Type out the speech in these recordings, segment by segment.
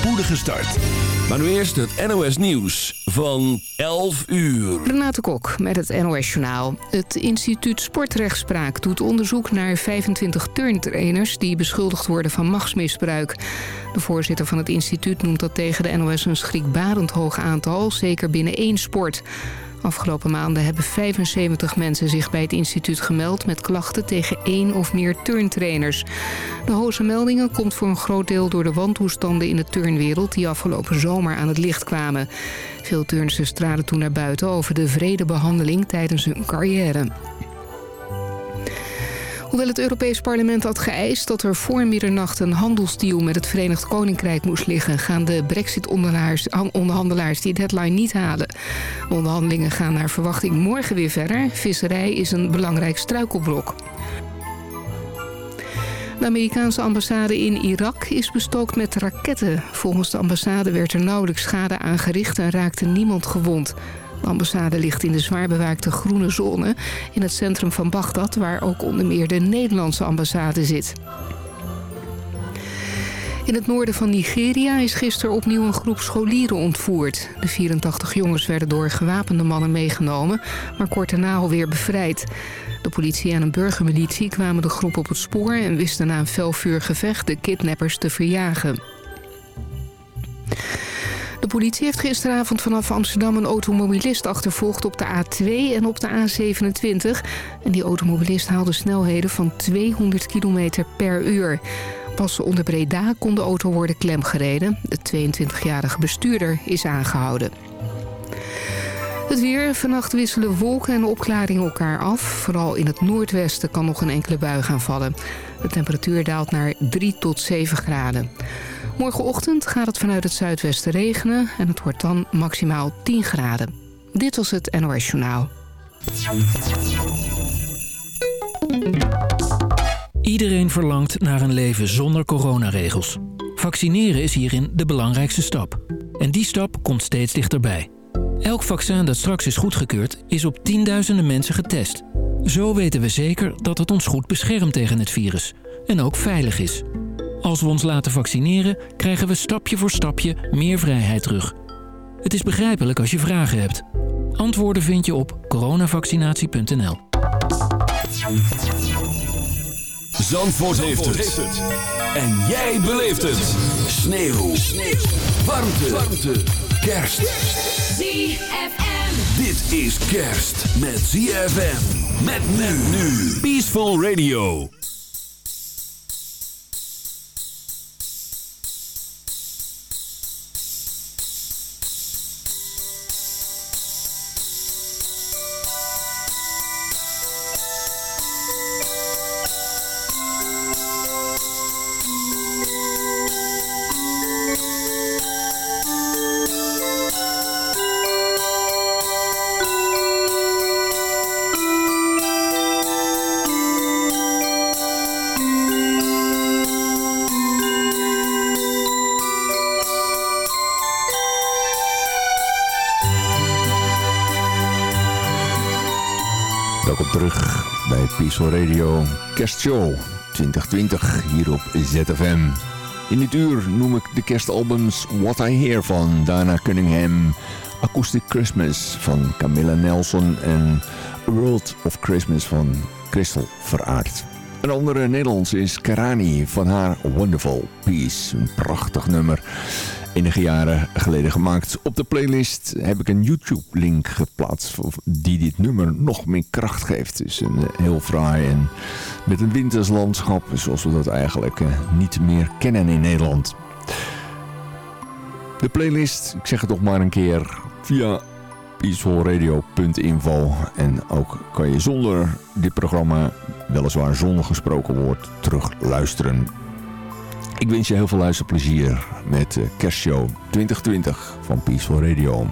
spoedige start. Maar nu eerst het NOS Nieuws van 11 uur. Renate Kok met het NOS Journaal. Het instituut Sportrechtspraak doet onderzoek naar 25 turntrainers... die beschuldigd worden van machtsmisbruik. De voorzitter van het instituut noemt dat tegen de NOS een schrikbarend hoog aantal... zeker binnen één sport... Afgelopen maanden hebben 75 mensen zich bij het instituut gemeld... met klachten tegen één of meer turntrainers. De hoge meldingen komt voor een groot deel door de wantoestanden in de turnwereld... die afgelopen zomer aan het licht kwamen. Veel turnsters traden toen naar buiten over de vrede behandeling tijdens hun carrière. Hoewel het Europees Parlement had geëist dat er voor middernacht een handelsdeal met het Verenigd Koninkrijk moest liggen, gaan de brexit-onderhandelaars die deadline niet halen. De onderhandelingen gaan naar verwachting morgen weer verder. Visserij is een belangrijk struikelblok. De Amerikaanse ambassade in Irak is bestookt met raketten. Volgens de ambassade werd er nauwelijks schade aangericht en raakte niemand gewond. De ambassade ligt in de zwaar bewaakte groene zone in het centrum van Bagdad... waar ook onder meer de Nederlandse ambassade zit. In het noorden van Nigeria is gisteren opnieuw een groep scholieren ontvoerd. De 84 jongens werden door gewapende mannen meegenomen, maar kort daarna alweer bevrijd. De politie en een burgermilitie kwamen de groep op het spoor... en wisten na een felvuurgevecht de kidnappers te verjagen. De politie heeft gisteravond vanaf Amsterdam een automobilist achtervolgd op de A2 en op de A27. En die automobilist haalde snelheden van 200 km per uur. Pas onder Breda kon de auto worden klemgereden. De 22-jarige bestuurder is aangehouden. Het weer. Vannacht wisselen wolken en opklaringen elkaar af. Vooral in het noordwesten kan nog een enkele bui gaan vallen. De temperatuur daalt naar 3 tot 7 graden. Morgenochtend gaat het vanuit het zuidwesten regenen... en het wordt dan maximaal 10 graden. Dit was het NOS Journaal. Iedereen verlangt naar een leven zonder coronaregels. Vaccineren is hierin de belangrijkste stap. En die stap komt steeds dichterbij. Elk vaccin dat straks is goedgekeurd is op tienduizenden mensen getest. Zo weten we zeker dat het ons goed beschermt tegen het virus. En ook veilig is. Als we ons laten vaccineren, krijgen we stapje voor stapje meer vrijheid terug. Het is begrijpelijk als je vragen hebt. Antwoorden vind je op coronavaccinatie.nl. Zandvoort, heeft, het. En jij beleeft het. Sneeuw. Sneeuw. Warmte. Warmte. Kerst. ZFM. Dit is kerst met ZFM. Met men nu. Peaceful Radio. Peaceful Radio Kerstshow 2020 hier op ZFM. In dit uur noem ik de kerstalbums What I Hear van Dana Cunningham, Acoustic Christmas van Camilla Nelson en A World of Christmas van Crystal Veraard. Een andere Nederlands is Karani van haar Wonderful Peace. Een prachtig nummer. Enige jaren geleden gemaakt. Op de playlist heb ik een YouTube-link geplaatst die dit nummer nog meer kracht geeft. Is een eh, heel fraai en met een winters landschap zoals we dat eigenlijk eh, niet meer kennen in Nederland. De playlist, ik zeg het nog maar een keer, via peacefulradio.info. En ook kan je zonder dit programma, weliswaar zonder gesproken woord, terug luisteren. Ik wens je heel veel luisterplezier met de Kerstshow 2020 van Peaceful Radio.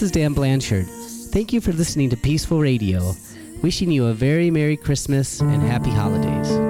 This is Dan Blanchard. Thank you for listening to Peaceful Radio. Wishing you a very Merry Christmas and Happy Holidays.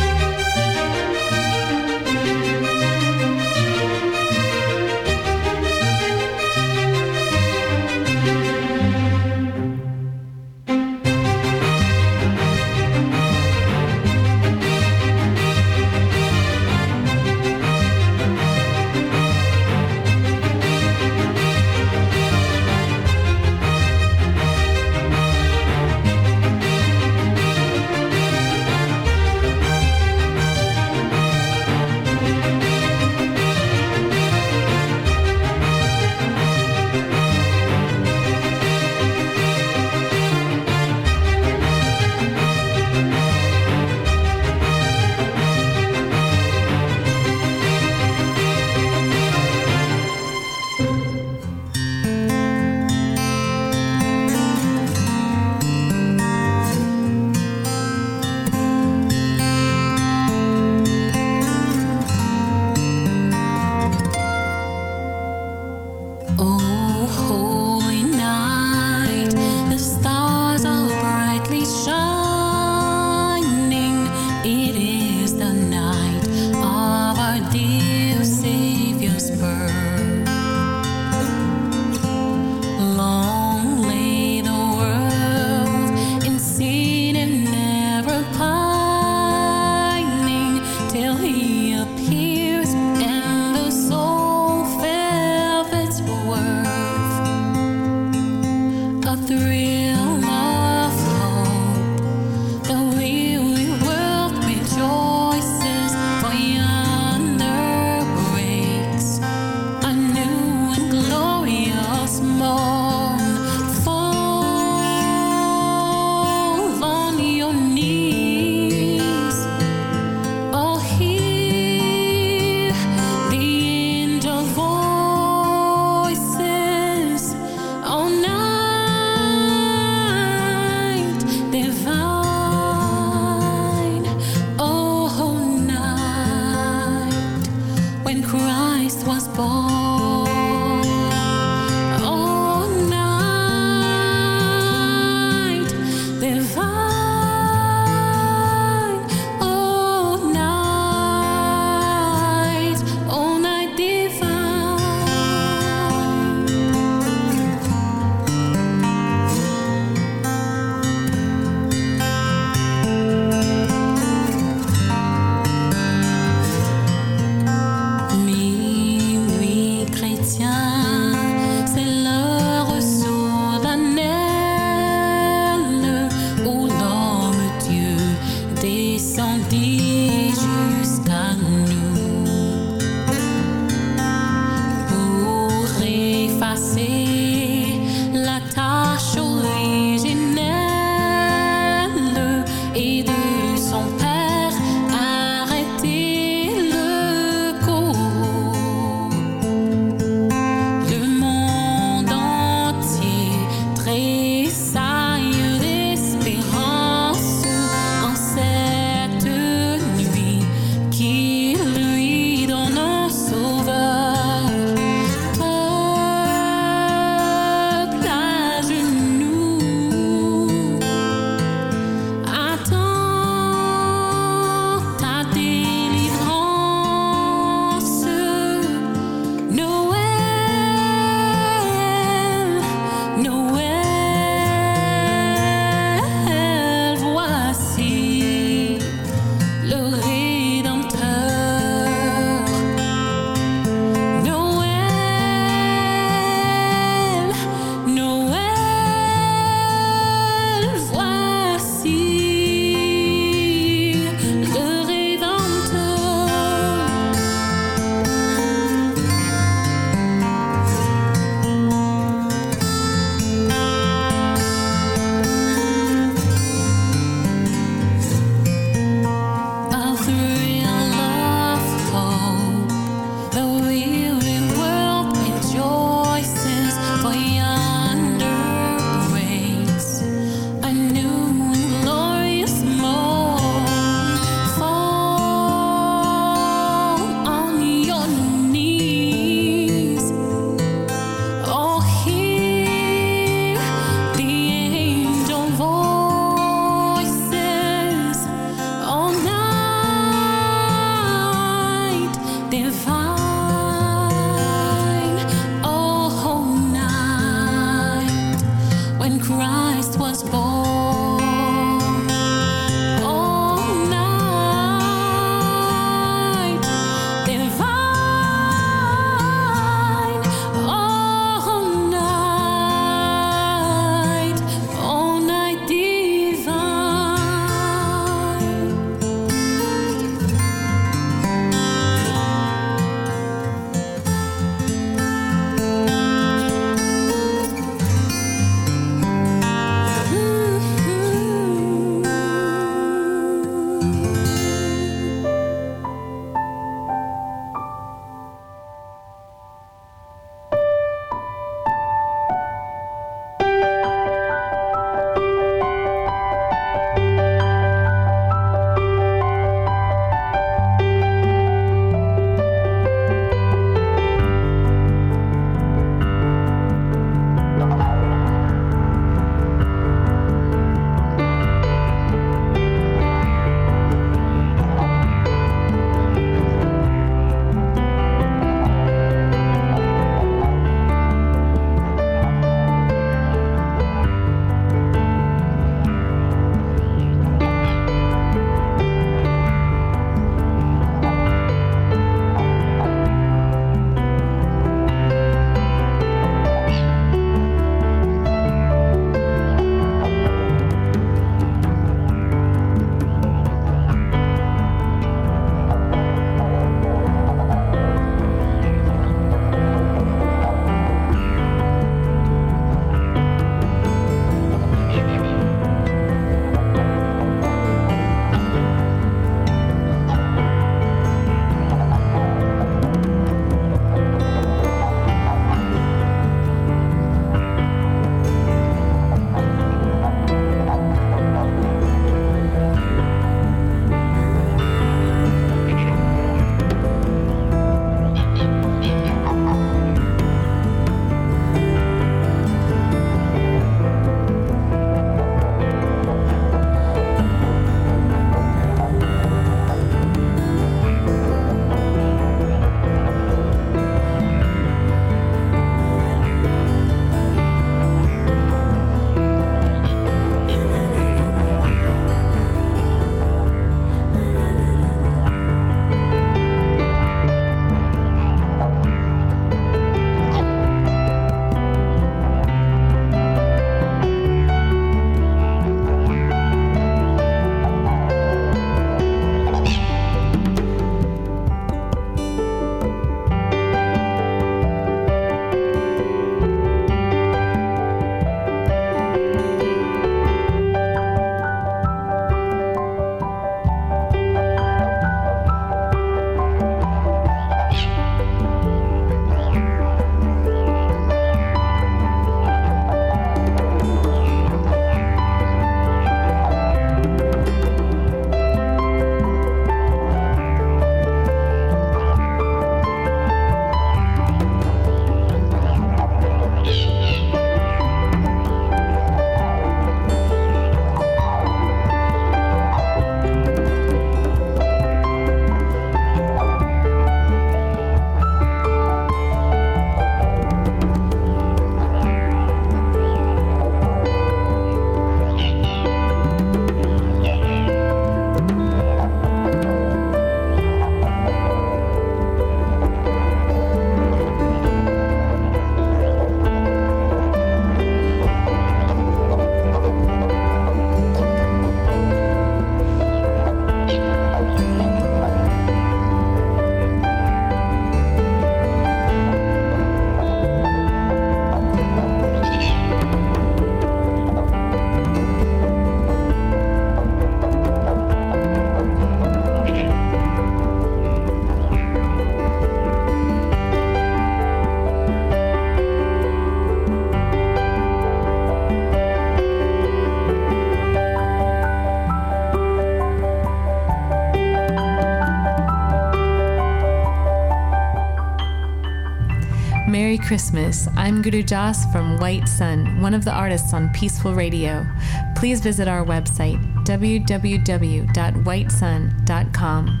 I'm Guru Jas from White Sun, one of the artists on Peaceful Radio. Please visit our website, www.whitesun.com.